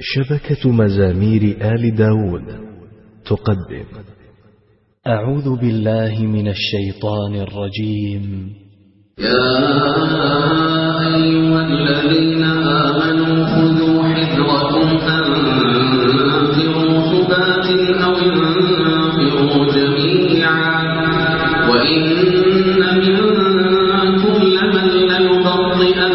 شبكة مزامير آل داود. تقدم. أعوذ بالله من الشيطان الرجيم. يا أيها الذين آمنوا خذوا حذركم فانفروا ثبات أو انفروا جميعا. وإن منكم لمن ليبطئن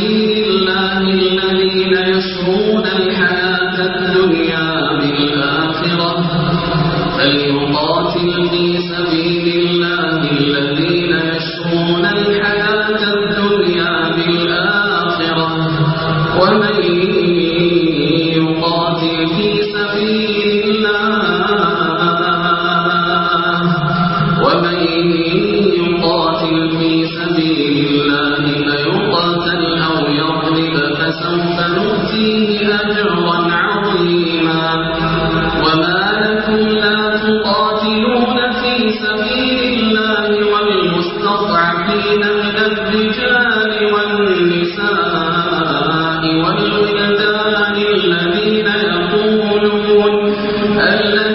حکیم المقاتلون في سبيل الله والمستضعفين من الرجال والنساء والولدان الذين يقولون الذين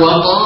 وقال